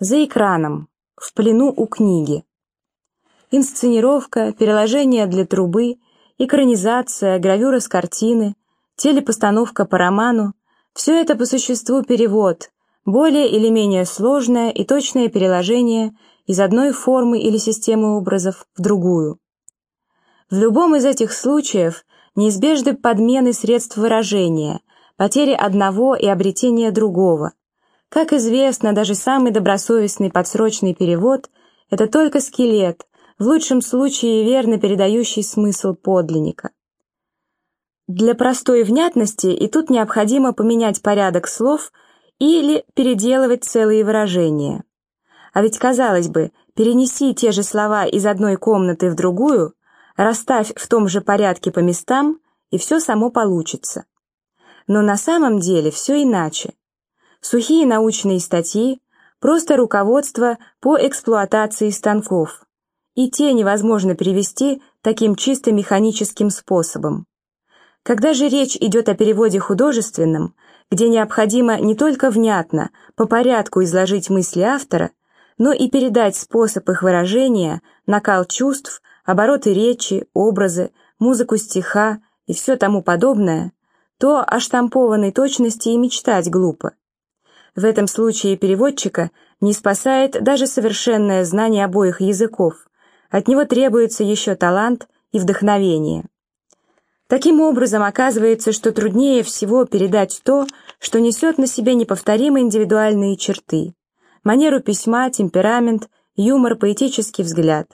За экраном, в плену у книги. Инсценировка, переложение для трубы, экранизация, гравюра с картины, телепостановка по роману – все это по существу перевод, более или менее сложное и точное переложение из одной формы или системы образов в другую. В любом из этих случаев неизбежны подмены средств выражения, потери одного и обретение другого. Как известно, даже самый добросовестный подсрочный перевод – это только скелет, в лучшем случае верно передающий смысл подлинника. Для простой внятности и тут необходимо поменять порядок слов или переделывать целые выражения. А ведь, казалось бы, перенеси те же слова из одной комнаты в другую, расставь в том же порядке по местам, и все само получится. Но на самом деле все иначе. Сухие научные статьи, просто руководство по эксплуатации станков. И те невозможно перевести таким чисто механическим способом. Когда же речь идет о переводе художественном, где необходимо не только внятно, по порядку изложить мысли автора, но и передать способ их выражения, накал чувств, обороты речи, образы, музыку стиха и все тому подобное, то о штампованной точности и мечтать глупо. В этом случае переводчика не спасает даже совершенное знание обоих языков, от него требуется еще талант и вдохновение. Таким образом, оказывается, что труднее всего передать то, что несет на себе неповторимые индивидуальные черты, манеру письма, темперамент, юмор, поэтический взгляд.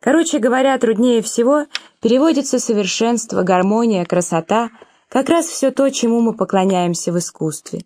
Короче говоря, труднее всего переводится совершенство, гармония, красота, как раз все то, чему мы поклоняемся в искусстве.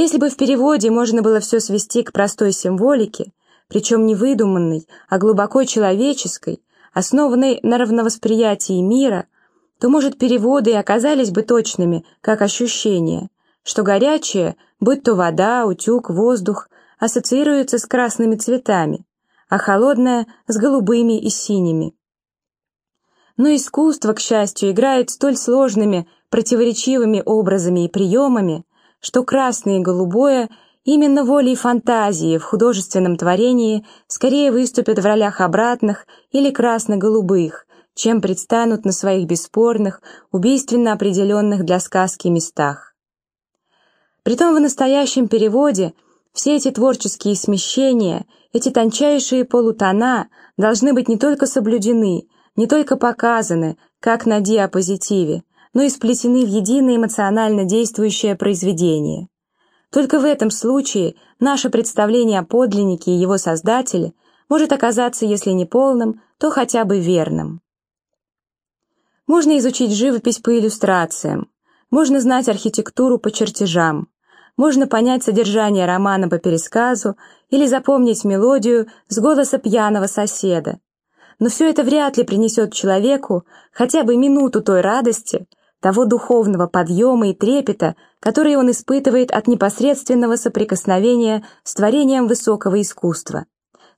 Если бы в переводе можно было все свести к простой символике, причем не выдуманной, а глубоко человеческой, основанной на равновосприятии мира – то, может, переводы и оказались бы точными, как ощущения, что горячее, будь то вода, утюг, воздух, ассоциируется с красными цветами, а холодное — с голубыми и синими. Но искусство, к счастью, играет столь сложными, противоречивыми образами и приемами, что красное и голубое именно волей фантазии в художественном творении скорее выступят в ролях обратных или красно-голубых, чем предстанут на своих бесспорных, убийственно определенных для сказки местах. Притом в настоящем переводе все эти творческие смещения, эти тончайшие полутона должны быть не только соблюдены, не только показаны, как на диапозитиве, но и сплетены в единое эмоционально действующее произведение. Только в этом случае наше представление о подлиннике и его создателе может оказаться, если не полным, то хотя бы верным. Можно изучить живопись по иллюстрациям, можно знать архитектуру по чертежам, можно понять содержание романа по пересказу или запомнить мелодию с голоса пьяного соседа. Но все это вряд ли принесет человеку хотя бы минуту той радости, того духовного подъема и трепета, который он испытывает от непосредственного соприкосновения с творением высокого искусства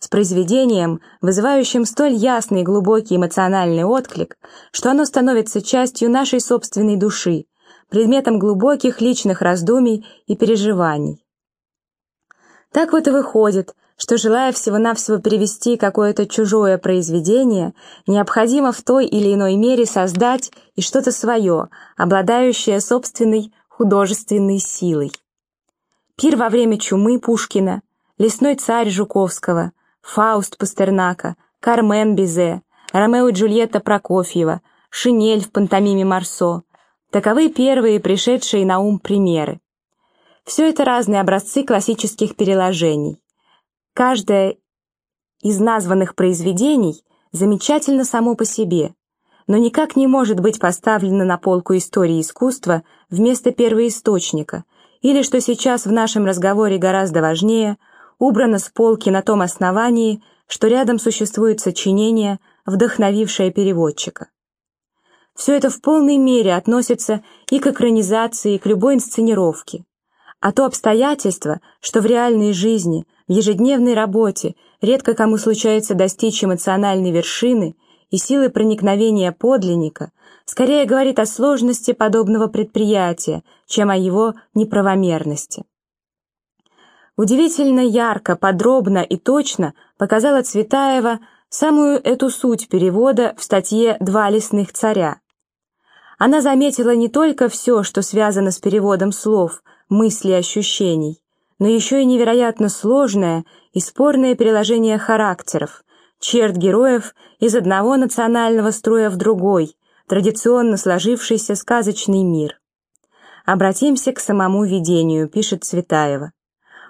с произведением, вызывающим столь ясный глубокий эмоциональный отклик, что оно становится частью нашей собственной души, предметом глубоких личных раздумий и переживаний. Так вот и выходит, что, желая всего-навсего перевести какое-то чужое произведение, необходимо в той или иной мере создать и что-то свое, обладающее собственной художественной силой. «Пир во время чумы» Пушкина, «Лесной царь» Жуковского, Фауст Пастернака, Кармен Бизе, Ромео и Джульетта Прокофьева, Шинель в пантомиме Марсо. Таковы первые пришедшие на ум примеры. Все это разные образцы классических переложений. Каждое из названных произведений замечательно само по себе, но никак не может быть поставлено на полку истории искусства вместо первоисточника, или, что сейчас в нашем разговоре гораздо важнее – убрано с полки на том основании, что рядом существует сочинение, вдохновившее переводчика. Все это в полной мере относится и к экранизации, и к любой инсценировке. А то обстоятельство, что в реальной жизни, в ежедневной работе редко кому случается достичь эмоциональной вершины и силы проникновения подлинника, скорее говорит о сложности подобного предприятия, чем о его неправомерности. Удивительно ярко, подробно и точно показала Цветаева самую эту суть перевода в статье «Два лесных царя». Она заметила не только все, что связано с переводом слов, мыслей, ощущений, но еще и невероятно сложное и спорное переложение характеров, черт героев из одного национального строя в другой, традиционно сложившийся сказочный мир. Обратимся к самому видению, пишет Цветаева.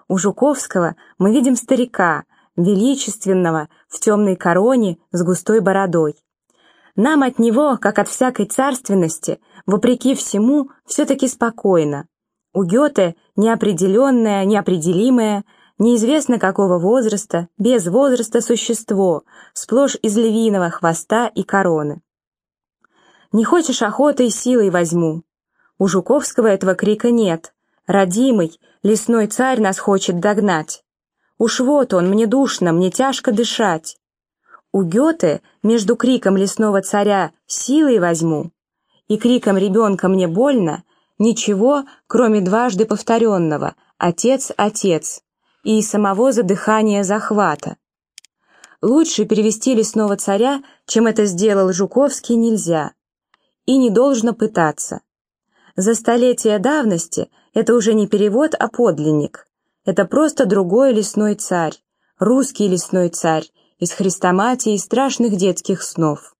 У Жуковского мы видим старика, величественного, в темной короне, с густой бородой. Нам от него, как от всякой царственности, вопреки всему, все-таки спокойно. У Гёте неопределенное, неопределимое, неизвестно какого возраста, без возраста существо, сплошь из львиного хвоста и короны. «Не хочешь охотой силой возьму». У Жуковского этого крика нет. «Родимый, лесной царь нас хочет догнать». Уж вот он, мне душно, мне тяжко дышать. У Гёте между криком лесного царя «силой возьму» и криком ребенка «мне больно» ничего, кроме дважды повторенного «отец, отец» и самого задыхания захвата. Лучше перевести лесного царя, чем это сделал Жуковский, нельзя. И не должно пытаться. За столетия давности это уже не перевод, а подлинник. Это просто другой лесной царь, русский лесной царь из хрестоматии страшных детских снов.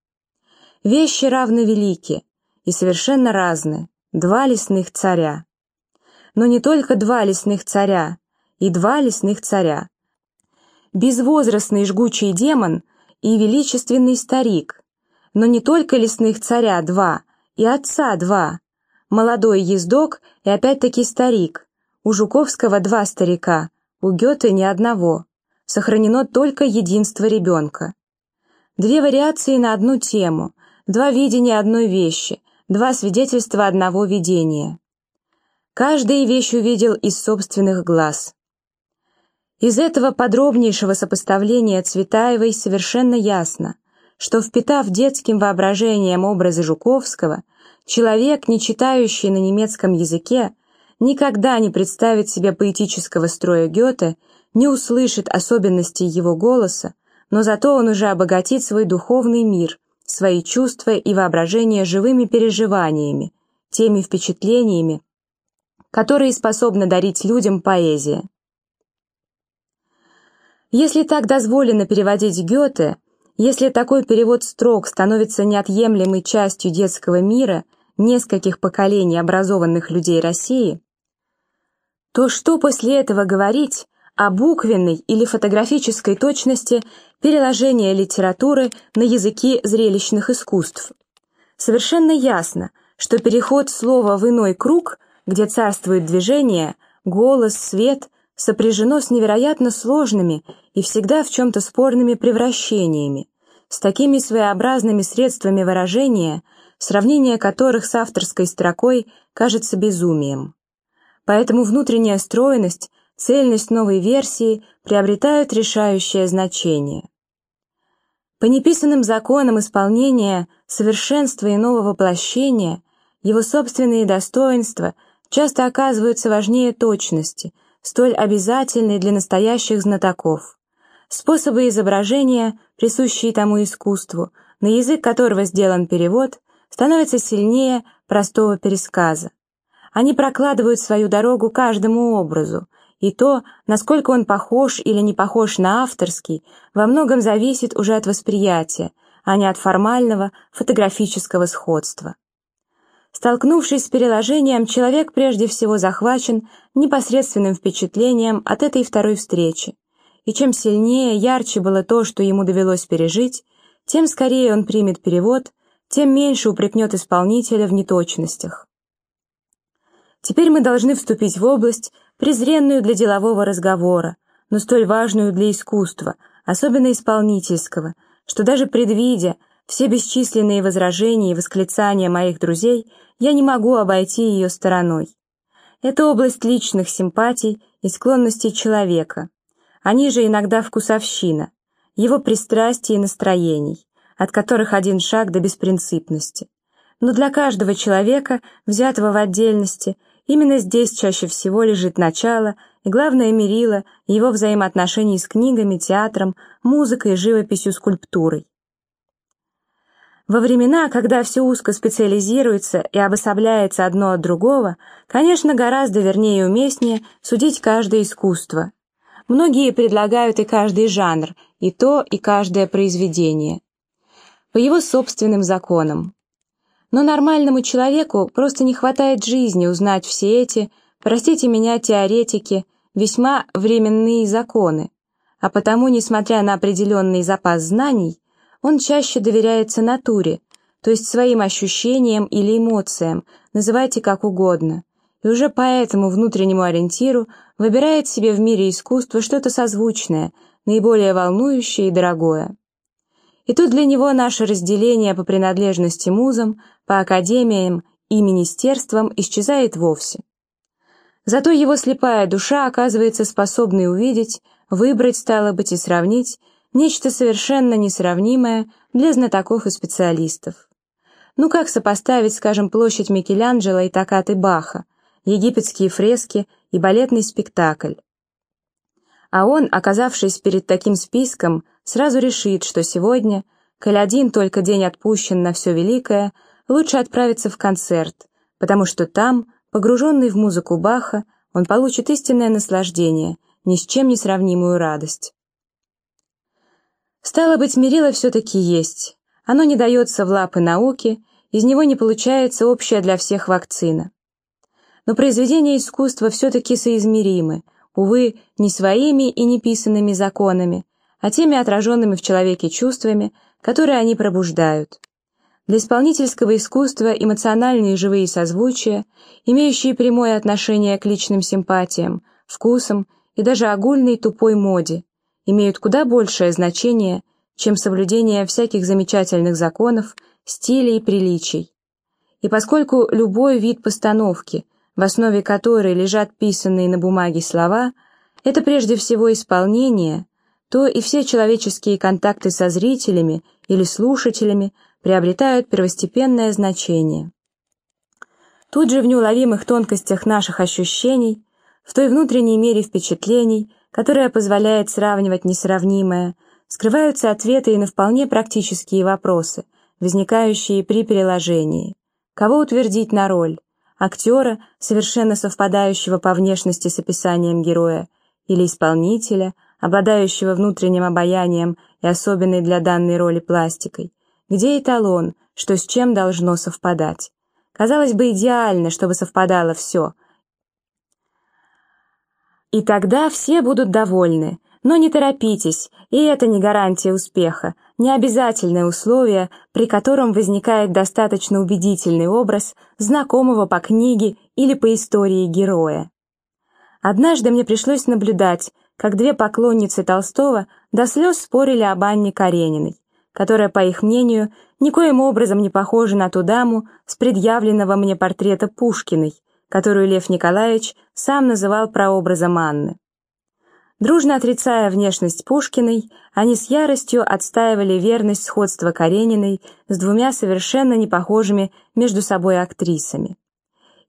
Вещи равны велики и совершенно разные, два лесных царя. Но не только два лесных царя, и два лесных царя. Безвозрастный жгучий демон и величественный старик, но не только лесных царя два, и отца два, молодой ездок и опять-таки старик, у Жуковского два старика, у Гёте ни одного. Сохранено только единство ребенка. Две вариации на одну тему, два видения одной вещи, два свидетельства одного видения. Каждый вещь увидел из собственных глаз. Из этого подробнейшего сопоставления Цветаевой совершенно ясно, что, впитав детским воображением образы Жуковского, человек, не читающий на немецком языке, никогда не представит себе поэтического строя Гёте, не услышит особенностей его голоса, но зато он уже обогатит свой духовный мир, свои чувства и воображение живыми переживаниями, теми впечатлениями, которые способны дарить людям поэзия. Если так дозволено переводить Гёте, если такой перевод строк становится неотъемлемой частью детского мира нескольких поколений образованных людей России, то что после этого говорить о буквенной или фотографической точности переложения литературы на языки зрелищных искусств? Совершенно ясно, что переход слова в иной круг, где царствует движение, голос, свет, сопряжено с невероятно сложными и всегда в чем-то спорными превращениями, с такими своеобразными средствами выражения, сравнение которых с авторской строкой кажется безумием. Поэтому внутренняя стройность, цельность новой версии приобретают решающее значение. По неписанным законам исполнения, совершенства и нового воплощения, его собственные достоинства часто оказываются важнее точности, столь обязательной для настоящих знатоков. Способы изображения, присущие тому искусству, на язык которого сделан перевод, становятся сильнее простого пересказа. Они прокладывают свою дорогу каждому образу, и то, насколько он похож или не похож на авторский, во многом зависит уже от восприятия, а не от формального фотографического сходства. Столкнувшись с переложением, человек прежде всего захвачен непосредственным впечатлением от этой второй встречи, и чем сильнее, ярче было то, что ему довелось пережить, тем скорее он примет перевод, тем меньше упрекнет исполнителя в неточностях. Теперь мы должны вступить в область, презренную для делового разговора, но столь важную для искусства, особенно исполнительского, что даже предвидя все бесчисленные возражения и восклицания моих друзей, я не могу обойти ее стороной. Это область личных симпатий и склонностей человека. Они же иногда вкусовщина, его пристрастий и настроений, от которых один шаг до беспринципности. Но для каждого человека, взятого в отдельности, Именно здесь чаще всего лежит начало и, главное, мерило его взаимоотношений с книгами, театром, музыкой, живописью, скульптурой. Во времена, когда все узко специализируется и обособляется одно от другого, конечно, гораздо вернее и уместнее судить каждое искусство. Многие предлагают и каждый жанр, и то, и каждое произведение. По его собственным законам. Но нормальному человеку просто не хватает жизни узнать все эти, простите меня, теоретики, весьма временные законы. А потому, несмотря на определенный запас знаний, он чаще доверяется натуре, то есть своим ощущениям или эмоциям, называйте как угодно, и уже по этому внутреннему ориентиру выбирает себе в мире искусства что-то созвучное, наиболее волнующее и дорогое. И тут для него наше разделение по принадлежности музам, по академиям и министерствам исчезает вовсе. Зато его слепая душа оказывается способной увидеть, выбрать, стало быть, и сравнить Нечто совершенно несравнимое для знатоков и специалистов. Ну как сопоставить, скажем, площадь Микеланджело и Токаты Баха, египетские фрески и балетный спектакль? А он, оказавшись перед таким списком, сразу решит, что сегодня, коль один только день отпущен на все великое, лучше отправиться в концерт, потому что там, погруженный в музыку Баха, он получит истинное наслаждение, ни с чем не сравнимую радость. Стало быть, мерило все-таки есть. Оно не дается в лапы науки, из него не получается общая для всех вакцина. Но произведения искусства все-таки соизмеримы, увы, не своими и не писанными законами, а теми отраженными в человеке чувствами, которые они пробуждают. Для исполнительского искусства эмоциональные живые созвучия, имеющие прямое отношение к личным симпатиям, вкусам и даже огульной тупой моде, имеют куда большее значение, чем соблюдение всяких замечательных законов, стилей и приличий. И поскольку любой вид постановки, в основе которой лежат писанные на бумаге слова, это прежде всего исполнение, то и все человеческие контакты со зрителями или слушателями приобретают первостепенное значение. Тут же в неуловимых тонкостях наших ощущений, в той внутренней мере впечатлений, которая позволяет сравнивать несравнимое, скрываются ответы и на вполне практические вопросы, возникающие при переложении. Кого утвердить на роль? Актера, совершенно совпадающего по внешности с описанием героя, или исполнителя, обладающего внутренним обаянием и особенной для данной роли пластикой? Где эталон, что с чем должно совпадать? Казалось бы, идеально, чтобы совпадало все, и тогда все будут довольны. Но не торопитесь, и это не гарантия успеха, не обязательное условие, при котором возникает достаточно убедительный образ знакомого по книге или по истории героя. Однажды мне пришлось наблюдать, как две поклонницы Толстого до слез спорили об Анне Карениной, которая, по их мнению, никоим образом не похожа на ту даму с предъявленного мне портрета Пушкиной, которую Лев Николаевич сам называл прообразом Анны. Дружно отрицая внешность Пушкиной, они с яростью отстаивали верность сходства Карениной с двумя совершенно непохожими между собой актрисами.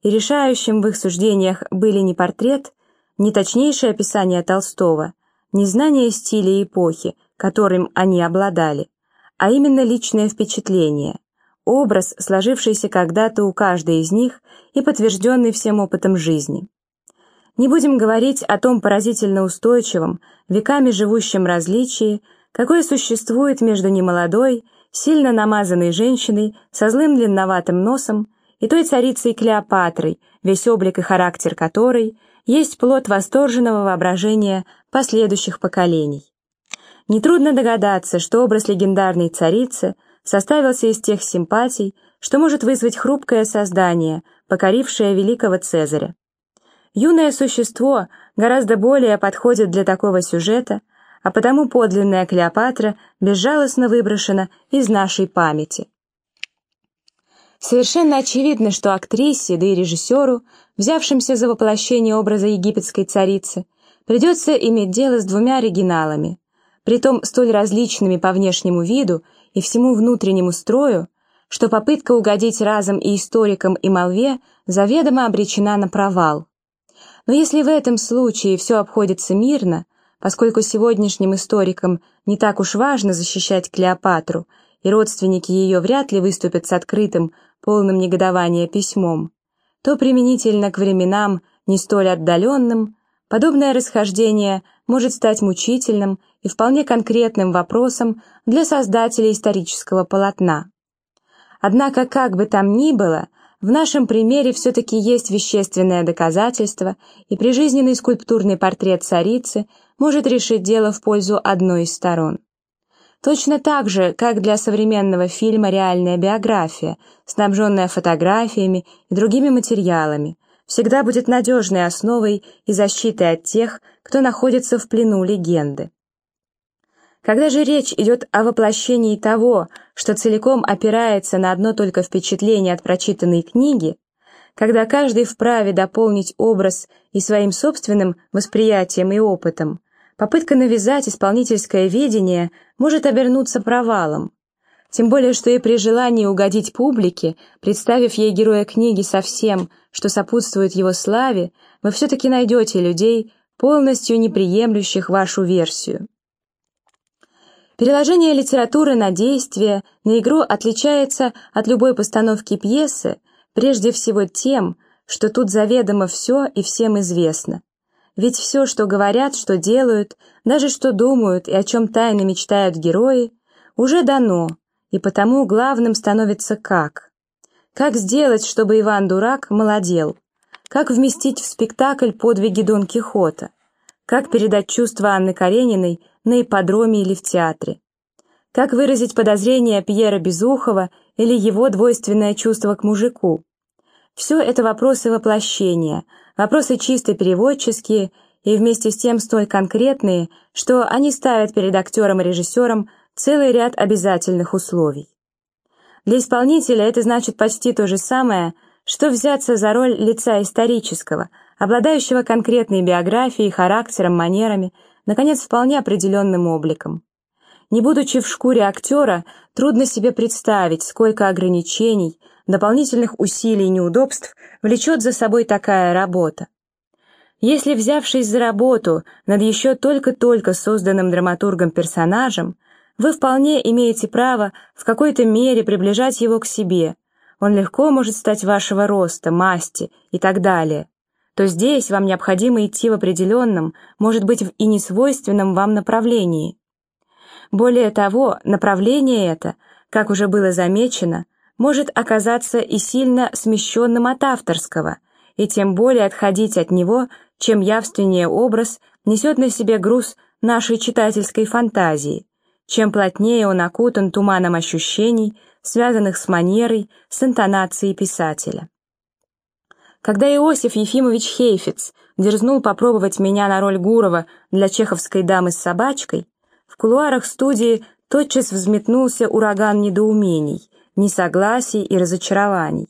И решающим в их суждениях были не портрет, не точнейшее описание Толстого, не знание стиля эпохи, которым они обладали, а именно личное впечатление, образ, сложившийся когда-то у каждой из них и подтвержденный всем опытом жизни. Не будем говорить о том поразительно устойчивом, веками живущем различии, какое существует между немолодой, сильно намазанной женщиной со злым длинноватым носом и той царицей Клеопатрой, весь облик и характер которой есть плод восторженного воображения последующих поколений. Нетрудно догадаться, что образ легендарной царицы – составился из тех симпатий, что может вызвать хрупкое создание, покорившее великого Цезаря. Юное существо гораздо более подходит для такого сюжета, а потому подлинная Клеопатра безжалостно выброшена из нашей памяти. Совершенно очевидно, что актрисе, да и режиссеру, взявшимся за воплощение образа египетской царицы, придется иметь дело с двумя оригиналами, притом столь различными по внешнему виду и всему внутреннему строю, что попытка угодить разом и историкам, и молве заведомо обречена на провал. Но если в этом случае все обходится мирно, поскольку сегодняшним историкам не так уж важно защищать Клеопатру, и родственники ее вряд ли выступят с открытым, полным негодования письмом, то применительно к временам не столь отдаленным, подобное расхождение может стать мучительным и вполне конкретным вопросом для создателей исторического полотна. Однако, как бы там ни было, в нашем примере все-таки есть вещественное доказательство, и прижизненный скульптурный портрет царицы может решить дело в пользу одной из сторон. Точно так же, как для современного фильма реальная биография, снабженная фотографиями и другими материалами, всегда будет надежной основой и защитой от тех, кто находится в плену легенды. Когда же речь идет о воплощении того, что целиком опирается на одно только впечатление от прочитанной книги, когда каждый вправе дополнить образ и своим собственным восприятием и опытом, попытка навязать исполнительское видение может обернуться провалом. Тем более, что и при желании угодить публике, представив ей героя книги со всем, что сопутствует его славе, вы все-таки найдете людей, полностью неприемлющих вашу версию. Переложение литературы на действие, на игру отличается от любой постановки пьесы прежде всего тем, что тут заведомо все и всем известно. Ведь все, что говорят, что делают, даже что думают и о чем тайно мечтают герои, уже дано, и потому главным становится как. Как сделать, чтобы Иван Дурак молодел? Как вместить в спектакль подвиги Дон Кихота? Как передать чувства Анны Карениной на ипподроме или в театре? Как выразить подозрения Пьера Безухова или его двойственное чувство к мужику? Все это вопросы воплощения, вопросы чисто переводческие и вместе с тем столь конкретные, что они ставят перед актером и режиссером целый ряд обязательных условий. Для исполнителя это значит почти то же самое, что взяться за роль лица исторического, обладающего конкретной биографией, характером, манерами, наконец, вполне определенным обликом. Не будучи в шкуре актера, трудно себе представить, сколько ограничений, дополнительных усилий и неудобств влечет за собой такая работа. Если, взявшись за работу над еще только-только созданным драматургом персонажем, вы вполне имеете право в какой-то мере приближать его к себе, он легко может стать вашего роста, масти и так далее, то здесь вам необходимо идти в определенном, может быть, и несвойственном вам направлении. Более того, направление это, как уже было замечено, может оказаться и сильно смещенным от авторского, и тем более отходить от него, чем явственнее образ несет на себе груз нашей читательской фантазии, чем плотнее он окутан туманом ощущений, связанных с манерой, с интонацией писателя. Когда Иосиф Ефимович Хейфиц дерзнул попробовать меня на роль Гурова для чеховской дамы с собачкой, в кулуарах студии тотчас взметнулся ураган недоумений, несогласий и разочарований.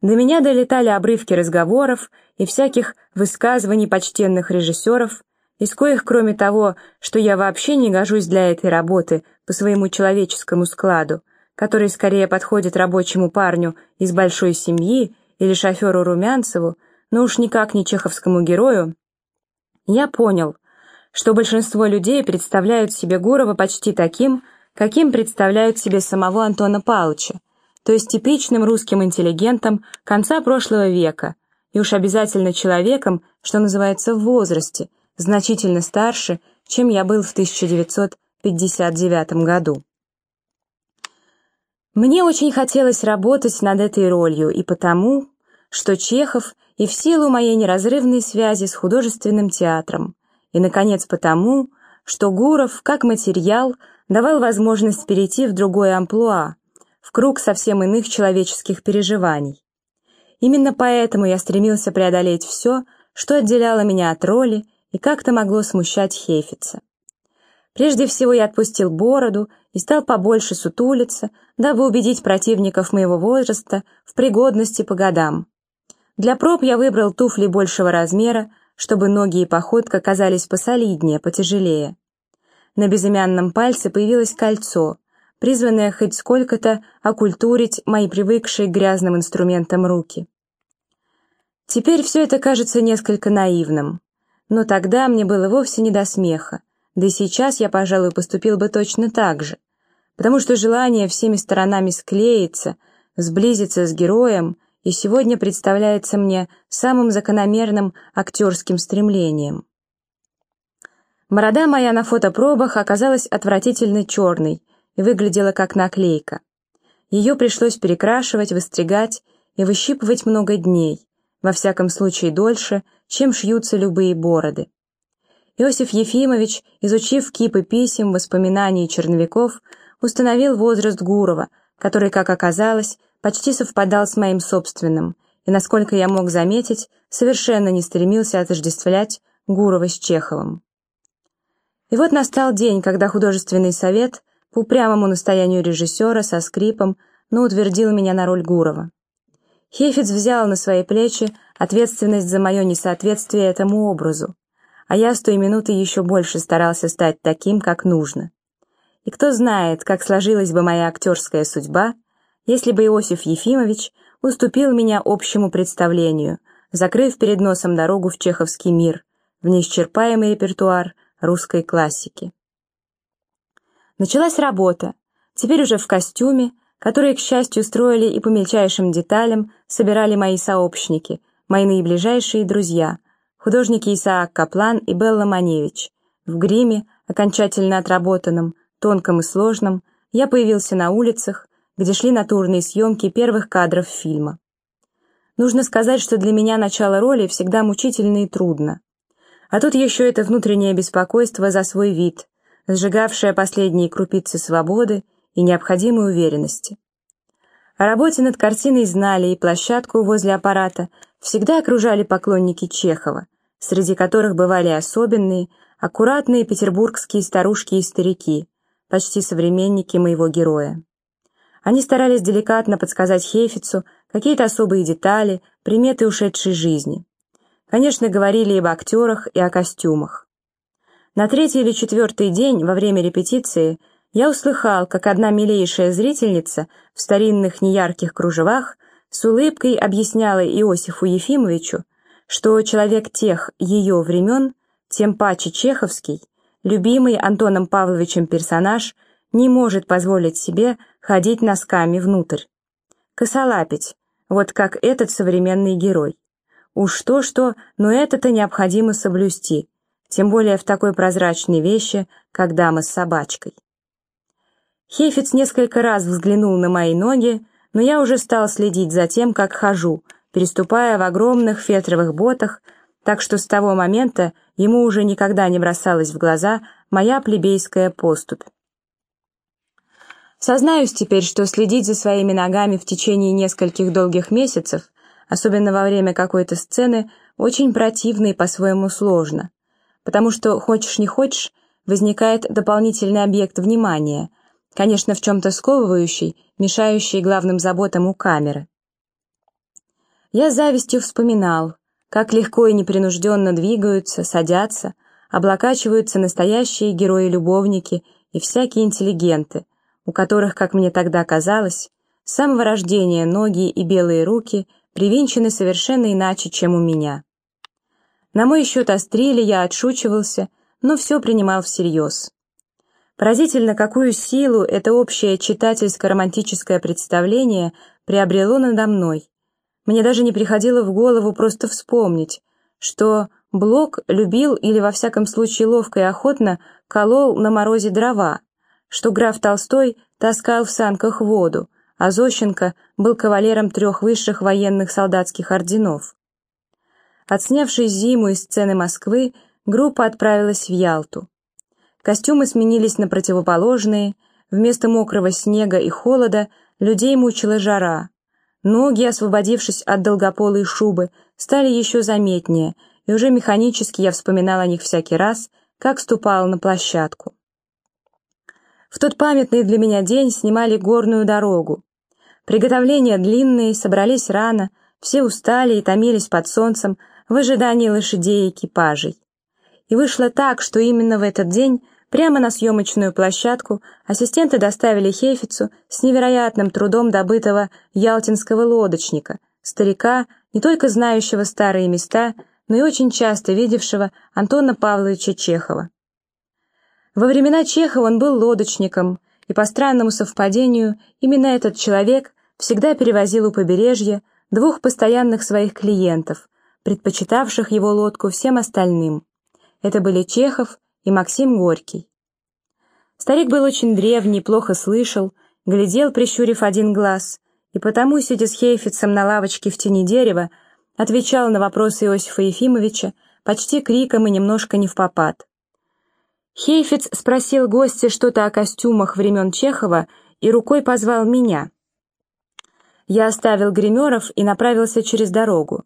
До меня долетали обрывки разговоров и всяких высказываний почтенных режиссеров, из коих, кроме того, что я вообще не гожусь для этой работы по своему человеческому складу, который скорее подходит рабочему парню из большой семьи или шоферу Румянцеву, но уж никак не чеховскому герою, я понял, что большинство людей представляют себе Гурова почти таким, каким представляют себе самого Антона Павловича, то есть типичным русским интеллигентом конца прошлого века, и уж обязательно человеком, что называется, в возрасте, значительно старше, чем я был в 1959 году. Мне очень хотелось работать над этой ролью и потому, что Чехов и в силу моей неразрывной связи с художественным театром, и, наконец, потому, что Гуров, как материал, давал возможность перейти в другое амплуа, в круг совсем иных человеческих переживаний. Именно поэтому я стремился преодолеть все, что отделяло меня от роли и как-то могло смущать Хейфица. Прежде всего я отпустил бороду и стал побольше сутулиться, дабы убедить противников моего возраста в пригодности по годам. Для проб я выбрал туфли большего размера, чтобы ноги и походка казались посолиднее, потяжелее. На безымянном пальце появилось кольцо, призванное хоть сколько-то окультурить мои привыкшие к грязным инструментам руки. Теперь все это кажется несколько наивным. Но тогда мне было вовсе не до смеха, да и сейчас я, пожалуй, поступил бы точно так же, потому что желание всеми сторонами склеиться, сблизиться с героем и сегодня представляется мне самым закономерным актерским стремлением. Борода моя на фотопробах оказалась отвратительно черной и выглядела как наклейка. Ее пришлось перекрашивать, выстригать и выщипывать много дней, во всяком случае дольше, чем шьются любые бороды. Иосиф Ефимович, изучив кипы писем, воспоминаний черновиков, установил возраст Гурова, который, как оказалось, почти совпадал с моим собственным, и, насколько я мог заметить, совершенно не стремился отождествлять Гурова с Чеховым. И вот настал день, когда художественный совет, по упрямому настоянию режиссера, со скрипом, но утвердил меня на роль Гурова. Хефиц взял на свои плечи ответственность за мое несоответствие этому образу, а я с той минуты еще больше старался стать таким, как нужно. И кто знает, как сложилась бы моя актерская судьба, если бы Иосиф Ефимович уступил меня общему представлению, закрыв перед носом дорогу в чеховский мир, в неисчерпаемый репертуар русской классики. Началась работа, теперь уже в костюме, которые, к счастью, строили и по мельчайшим деталям собирали мои сообщники, мои наиближайшие друзья, художники Исаак Каплан и Белла Маневич. В гриме, окончательно отработанном, тонком и сложном, я появился на улицах, где шли натурные съемки первых кадров фильма. Нужно сказать, что для меня начало роли всегда мучительно и трудно. А тут еще это внутреннее беспокойство за свой вид, сжигавшее последние крупицы свободы и необходимой уверенности. О работе над картиной знали и площадку возле аппарата всегда окружали поклонники Чехова, среди которых бывали особенные, аккуратные петербургские старушки и старики, почти современники моего героя. Они старались деликатно подсказать Хейфицу какие-то особые детали, приметы ушедшей жизни. Конечно, говорили и об актерах, и о костюмах. На третий или четвертый день во время репетиции я услыхал, как одна милейшая зрительница в старинных неярких кружевах с улыбкой объясняла Иосифу Ефимовичу, что человек тех ее времен, тем паче чеховский, любимый Антоном Павловичем персонаж, не может позволить себе ходить носками внутрь. Косолапить, вот как этот современный герой. Уж то-что, но это-то необходимо соблюсти, тем более в такой прозрачной вещи, как дама с собачкой. Хефиц несколько раз взглянул на мои ноги, но я уже стал следить за тем, как хожу, переступая в огромных фетровых ботах, так что с того момента ему уже никогда не бросалась в глаза моя плебейская поступь. Сознаюсь теперь, что следить за своими ногами в течение нескольких долгих месяцев, особенно во время какой-то сцены, очень противно и по-своему сложно, потому что, хочешь не хочешь, возникает дополнительный объект внимания, конечно, в чем-то сковывающий, мешающий главным заботам у камеры. Я завистью вспоминал, как легко и непринужденно двигаются, садятся, облокачиваются настоящие герои-любовники и всякие интеллигенты, у которых, как мне тогда казалось, с самого рождения ноги и белые руки привинчены совершенно иначе, чем у меня. На мой счет острили, я отшучивался, но все принимал всерьез. Поразительно, какую силу это общее читательско-романтическое представление приобрело надо мной. Мне даже не приходило в голову просто вспомнить, что Блок любил или во всяком случае ловко и охотно колол на морозе дрова, что граф Толстой таскал в санках воду, а Зощенко был кавалером трех высших военных солдатских орденов. Отснявшись зиму из сцены Москвы, группа отправилась в Ялту. Костюмы сменились на противоположные, вместо мокрого снега и холода людей мучила жара. Ноги, освободившись от долгополой шубы, стали еще заметнее, и уже механически я вспоминал о них всякий раз, как ступал на площадку. В тот памятный для меня день снимали горную дорогу. Приготовления длинные, собрались рано, все устали и томились под солнцем в ожидании лошадей и экипажей. И вышло так, что именно в этот день прямо на съемочную площадку ассистенты доставили Хейфицу с невероятным трудом добытого ялтинского лодочника, старика, не только знающего старые места, но и очень часто видевшего Антона Павловича Чехова. Во времена Чехова он был лодочником, и по странному совпадению именно этот человек всегда перевозил у побережья двух постоянных своих клиентов, предпочитавших его лодку всем остальным. Это были Чехов и Максим Горький. Старик был очень древний, плохо слышал, глядел, прищурив один глаз, и потому, сидя с Хейфицем на лавочке в тени дерева, отвечал на вопросы Иосифа Ефимовича почти криком и немножко не в попад. Хейфиц спросил гостя что-то о костюмах времен Чехова и рукой позвал меня. Я оставил гримеров и направился через дорогу.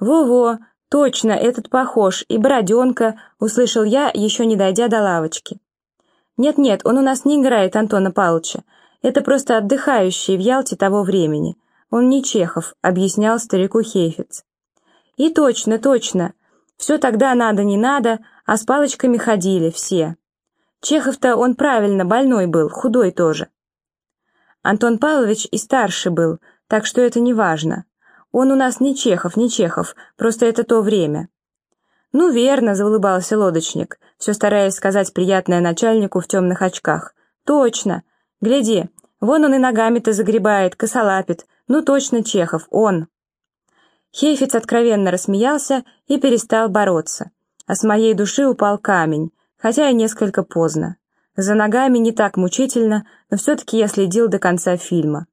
«Во-во, точно, этот похож, и бороденка», — услышал я, еще не дойдя до лавочки. «Нет-нет, он у нас не играет Антона Павловича. Это просто отдыхающий в Ялте того времени. Он не Чехов», — объяснял старику Хейфиц. «И точно, точно. Все тогда надо, не надо, а с палочками ходили все. Чехов-то он правильно больной был, худой тоже. Антон Павлович и старше был, так что это не важно. Он у нас не Чехов, не Чехов, просто это то время. «Ну, верно», — заулыбался лодочник, все стараясь сказать приятное начальнику в темных очках. «Точно. Гляди, вон он и ногами-то загребает, косолапит. Ну, точно Чехов, он». Хейфиц откровенно рассмеялся и перестал бороться. А с моей души упал камень, хотя и несколько поздно. За ногами не так мучительно, но все-таки я следил до конца фильма.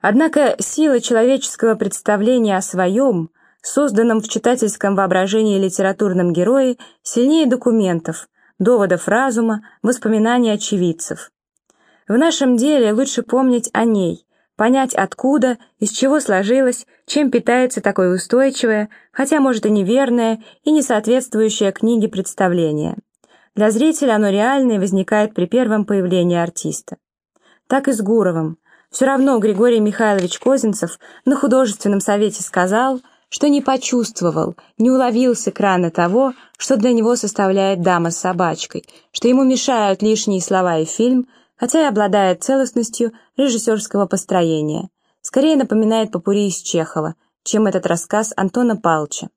Однако сила человеческого представления о своем, созданном в читательском воображении литературном герое, сильнее документов, доводов разума, воспоминаний очевидцев. В нашем деле лучше помнить о ней, понять откуда, из чего сложилось, чем питается такое устойчивое, хотя, может, и неверное, и не соответствующее книге представление. Для зрителя оно реальное возникает при первом появлении артиста. Так и с Гуровым. Все равно Григорий Михайлович Козинцев на художественном совете сказал, что не почувствовал, не уловил с экрана того, что для него составляет дама с собачкой, что ему мешают лишние слова и фильм – хотя и обладает целостностью режиссерского построения. Скорее напоминает попури из Чехова, чем этот рассказ Антона Палча.